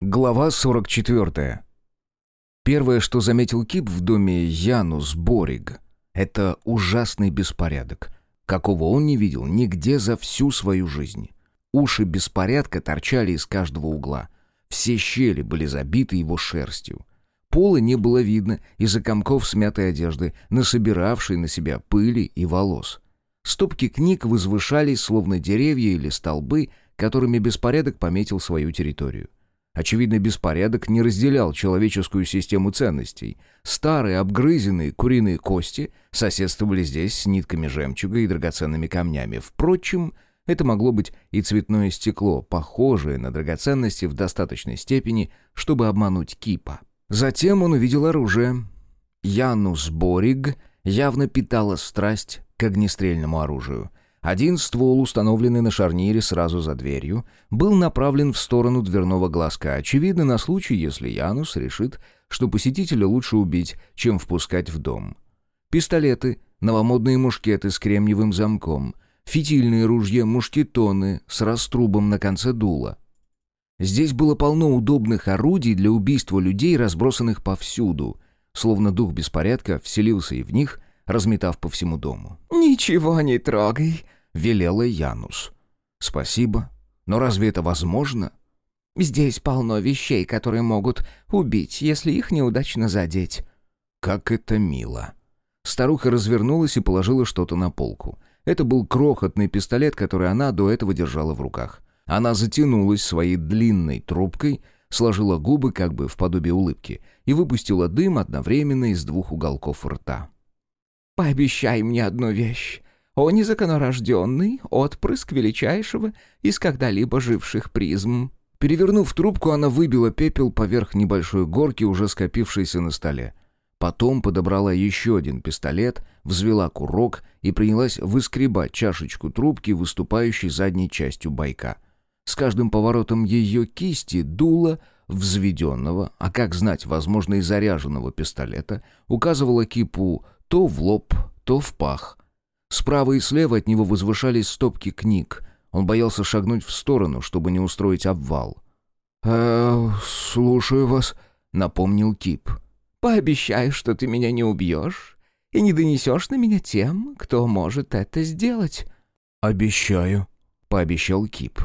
Глава 44. Первое, что заметил Кип в доме Янус Бориг, это ужасный беспорядок, какого он не видел нигде за всю свою жизнь. Уши беспорядка торчали из каждого угла. Все щели были забиты его шерстью. Пола не было видно из-за комков смятой одежды, насобиравшей на себя пыли и волос. Стопки книг возвышались, словно деревья или столбы, которыми беспорядок пометил свою территорию. Очевидно, беспорядок не разделял человеческую систему ценностей. Старые обгрызенные куриные кости соседствовали здесь с нитками жемчуга и драгоценными камнями. Впрочем, это могло быть и цветное стекло, похожее на драгоценности в достаточной степени, чтобы обмануть кипа. Затем он увидел оружие. Янус Бориг явно питала страсть к огнестрельному оружию. Один ствол, установленный на шарнире сразу за дверью, был направлен в сторону дверного глазка, очевидно, на случай, если Янус решит, что посетителя лучше убить, чем впускать в дом. Пистолеты, новомодные мушкеты с кремниевым замком, фитильные ружья, мушкетоны с раструбом на конце дула. Здесь было полно удобных орудий для убийства людей, разбросанных повсюду, словно дух беспорядка вселился и в них — разметав по всему дому. «Ничего не трогай», — велела Янус. «Спасибо. Но разве это возможно?» «Здесь полно вещей, которые могут убить, если их неудачно задеть». «Как это мило». Старуха развернулась и положила что-то на полку. Это был крохотный пистолет, который она до этого держала в руках. Она затянулась своей длинной трубкой, сложила губы как бы в подобие улыбки и выпустила дым одновременно из двух уголков рта. Пообещай мне одну вещь. О незаконорожденный отпрыск величайшего из когда-либо живших призм». Перевернув трубку, она выбила пепел поверх небольшой горки, уже скопившейся на столе. Потом подобрала еще один пистолет, взвела курок и принялась выскребать чашечку трубки, выступающей задней частью байка. С каждым поворотом ее кисти дуло взведенного, а как знать, возможно, и заряженного пистолета, указывала кипу то в лоб, то в пах. Справа и слева от него возвышались стопки книг. Он боялся шагнуть в сторону, чтобы не устроить обвал. «Э, слушаю вас», — напомнил Кип. «Пообещай, что ты меня не убьешь и не донесешь на меня тем, кто может это сделать». «Обещаю», — пообещал Кип.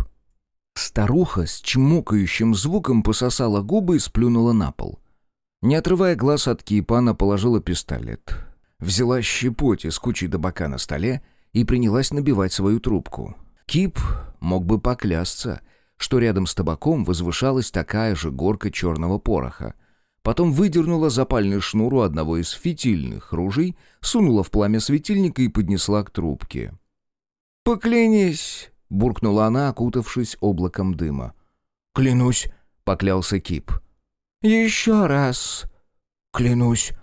Старуха с чмокающим звуком пососала губы и сплюнула на пол. Не отрывая глаз от Кипа, она положила пистолет взяла щепоть из кучи табака на столе и принялась набивать свою трубку. Кип мог бы поклясться, что рядом с табаком возвышалась такая же горка черного пороха. Потом выдернула запальный шнур у одного из фитильных ружей, сунула в пламя светильника и поднесла к трубке. «Поклянись!» — буркнула она, окутавшись облаком дыма. «Клянусь!» — поклялся Кип. «Еще раз!» «Клянусь!»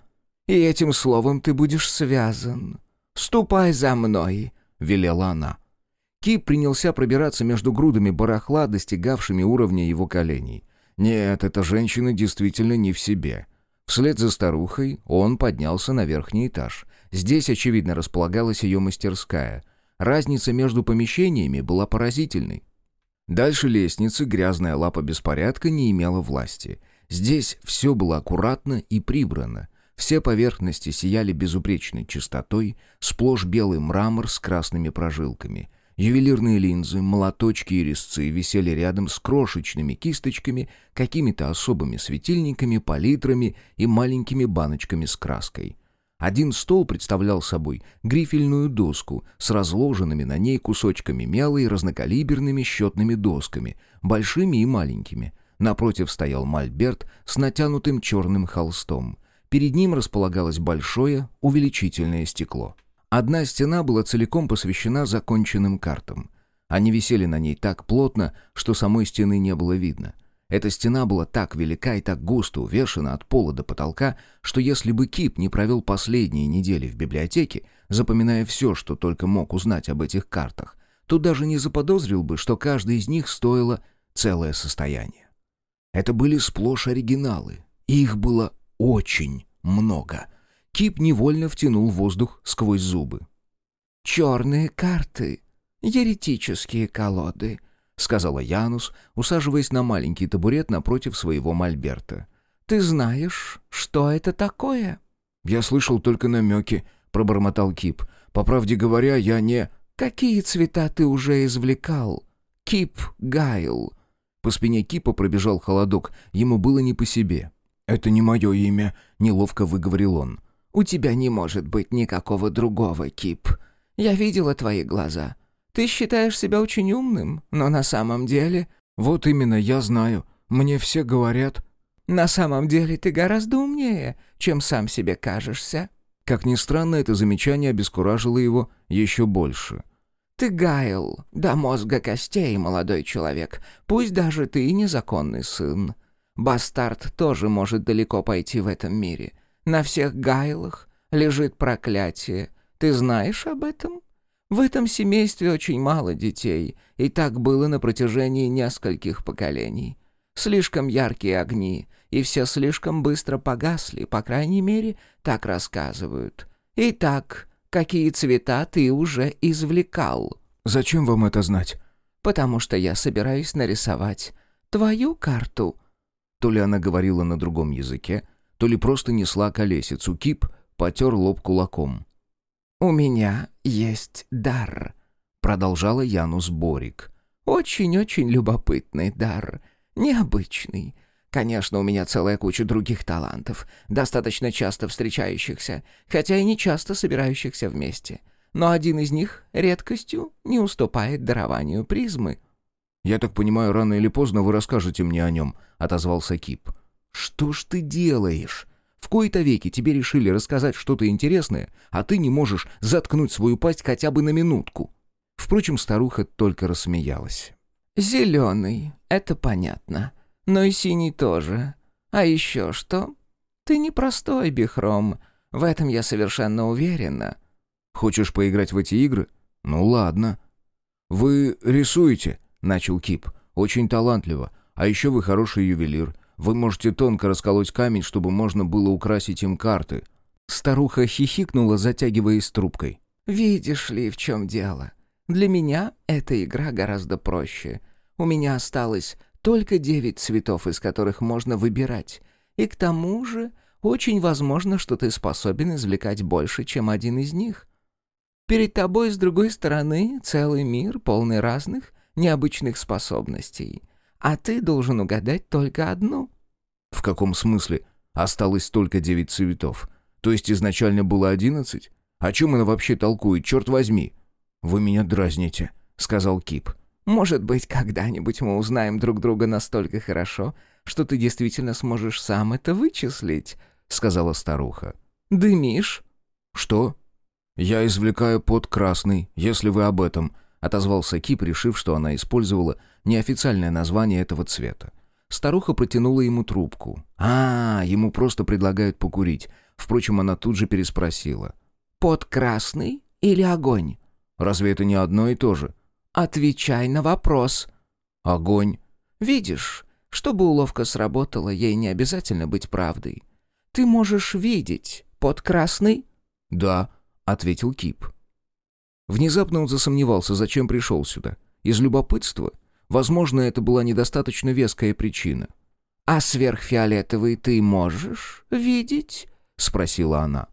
И этим словом ты будешь связан. Ступай за мной», — велела она. Кип принялся пробираться между грудами барахла, достигавшими уровня его коленей. Нет, эта женщина действительно не в себе. Вслед за старухой он поднялся на верхний этаж. Здесь, очевидно, располагалась ее мастерская. Разница между помещениями была поразительной. Дальше лестницы грязная лапа беспорядка не имела власти. Здесь все было аккуратно и прибрано. Все поверхности сияли безупречной чистотой, сплошь белый мрамор с красными прожилками. Ювелирные линзы, молоточки и резцы висели рядом с крошечными кисточками, какими-то особыми светильниками, палитрами и маленькими баночками с краской. Один стол представлял собой грифельную доску с разложенными на ней кусочками мела и разнокалиберными счетными досками, большими и маленькими. Напротив стоял мольберт с натянутым черным холстом. Перед ним располагалось большое увеличительное стекло. Одна стена была целиком посвящена законченным картам. Они висели на ней так плотно, что самой стены не было видно. Эта стена была так велика и так густо увешана от пола до потолка, что если бы Кип не провел последние недели в библиотеке, запоминая все, что только мог узнать об этих картах, то даже не заподозрил бы, что каждая из них стоила целое состояние. Это были сплошь оригиналы, и их было очень много. Кип невольно втянул воздух сквозь зубы. «Черные карты, еретические колоды, сказала Янус, усаживаясь на маленький табурет напротив своего мольберта. «Ты знаешь, что это такое?» «Я слышал только намеки», — пробормотал Кип. «По правде говоря, я не...» «Какие цвета ты уже извлекал?» «Кип Гайл». По спине Кипа пробежал холодок, ему было не по себе. «Это не мое имя», — неловко выговорил он. «У тебя не может быть никакого другого, Кип. Я видела твои глаза. Ты считаешь себя очень умным, но на самом деле...» «Вот именно, я знаю. Мне все говорят...» «На самом деле ты гораздо умнее, чем сам себе кажешься». Как ни странно, это замечание обескуражило его еще больше. «Ты Гайл, до мозга костей, молодой человек, пусть даже ты и незаконный сын. Бастард тоже может далеко пойти в этом мире. На всех Гайлах лежит проклятие. Ты знаешь об этом? В этом семействе очень мало детей, и так было на протяжении нескольких поколений. Слишком яркие огни, и все слишком быстро погасли, по крайней мере, так рассказывают. Итак, какие цвета ты уже извлекал?» «Зачем вам это знать?» «Потому что я собираюсь нарисовать твою карту». То ли она говорила на другом языке, то ли просто несла колесицу. Кип потер лоб кулаком. «У меня есть дар», — продолжала Янус Борик. «Очень-очень любопытный дар. Необычный. Конечно, у меня целая куча других талантов, достаточно часто встречающихся, хотя и не часто собирающихся вместе. Но один из них редкостью не уступает дарованию призмы». «Я так понимаю, рано или поздно вы расскажете мне о нем», — отозвался Кип. «Что ж ты делаешь? В кои-то веки тебе решили рассказать что-то интересное, а ты не можешь заткнуть свою пасть хотя бы на минутку». Впрочем, старуха только рассмеялась. «Зеленый, это понятно но и синий тоже. А еще что? Ты непростой, Бихром. В этом я совершенно уверена». «Хочешь поиграть в эти игры? Ну ладно». «Вы рисуете?» — начал Кип. «Очень талантливо. А еще вы хороший ювелир. Вы можете тонко расколоть камень, чтобы можно было украсить им карты». Старуха хихикнула, затягиваясь трубкой. «Видишь ли, в чем дело? Для меня эта игра гораздо проще. У меня осталось только девять цветов, из которых можно выбирать. И к тому же очень возможно, что ты способен извлекать больше, чем один из них. Перед тобой, с другой стороны, целый мир, полный разных, необычных способностей. А ты должен угадать только одну. В каком смысле? Осталось только девять цветов. То есть изначально было одиннадцать? О чем она вообще толкует, черт возьми? Вы меня дразните, сказал Кип. Может быть, когда-нибудь мы узнаем друг друга настолько хорошо, что ты действительно сможешь сам это вычислить», — сказала старуха. «Дымишь?» «Что?» «Я извлекаю под красный, если вы об этом», — отозвался Кип, решив, что она использовала неофициальное название этого цвета. Старуха протянула ему трубку. «А, ему просто предлагают покурить». Впрочем, она тут же переспросила. «Под красный или огонь?» «Разве это не одно и то же?» «Отвечай на вопрос». «Огонь». «Видишь, чтобы уловка сработала, ей не обязательно быть правдой. Ты можешь видеть под красный?» «Да», — ответил Кип. Внезапно он засомневался, зачем пришел сюда. Из любопытства? Возможно, это была недостаточно веская причина. «А сверхфиолетовый ты можешь видеть?» — спросила она.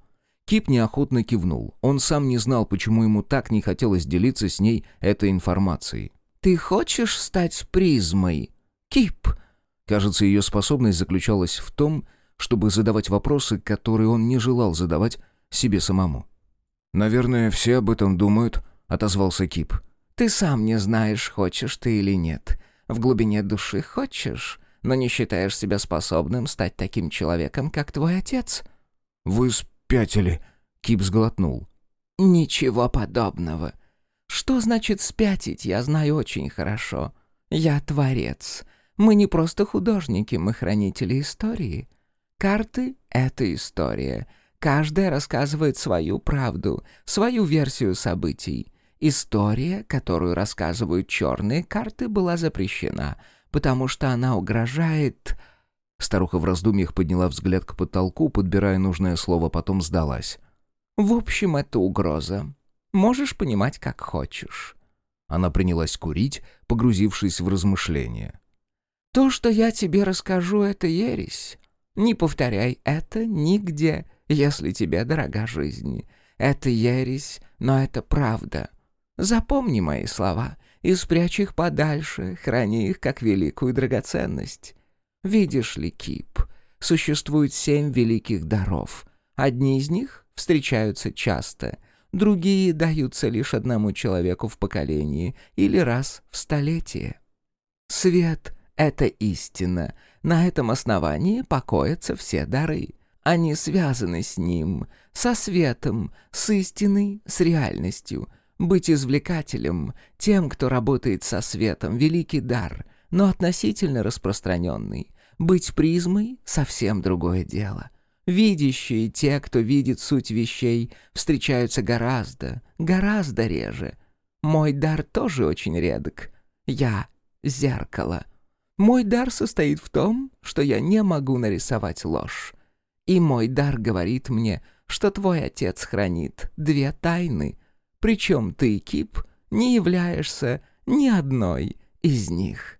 Кип неохотно кивнул. Он сам не знал, почему ему так не хотелось делиться с ней этой информацией. «Ты хочешь стать призмой, Кип?» Кажется, ее способность заключалась в том, чтобы задавать вопросы, которые он не желал задавать себе самому. «Наверное, все об этом думают», — отозвался Кип. «Ты сам не знаешь, хочешь ты или нет. В глубине души хочешь, но не считаешь себя способным стать таким человеком, как твой отец». «Вы спятили!» — Кип сглотнул. «Ничего подобного. Что значит спятить, я знаю очень хорошо. Я творец. Мы не просто художники, мы хранители истории. Карты — это история. Каждая рассказывает свою правду, свою версию событий. История, которую рассказывают черные карты, была запрещена, потому что она угрожает Старуха в раздумьях подняла взгляд к потолку, подбирая нужное слово, потом сдалась. «В общем, это угроза. Можешь понимать, как хочешь». Она принялась курить, погрузившись в размышления. «То, что я тебе расскажу, это ересь. Не повторяй это нигде, если тебе дорога жизнь. Это ересь, но это правда. Запомни мои слова и спрячь их подальше, храни их как великую драгоценность. Видишь ли, Кип, существует семь великих даров. Одни из них встречаются часто, другие даются лишь одному человеку в поколении или раз в столетие. Свет — это истина. На этом основании покоятся все дары. Они связаны с ним, со светом, с истиной, с реальностью. Быть извлекателем, тем, кто работает со светом, великий дар, но относительно распространенный. Быть призмой — совсем другое дело. Видящие, те, кто видит суть вещей, встречаются гораздо, гораздо реже. Мой дар тоже очень редок. Я — зеркало. Мой дар состоит в том, что я не могу нарисовать ложь. И мой дар говорит мне, что твой отец хранит две тайны, причем ты, Кип, не являешься ни одной из них.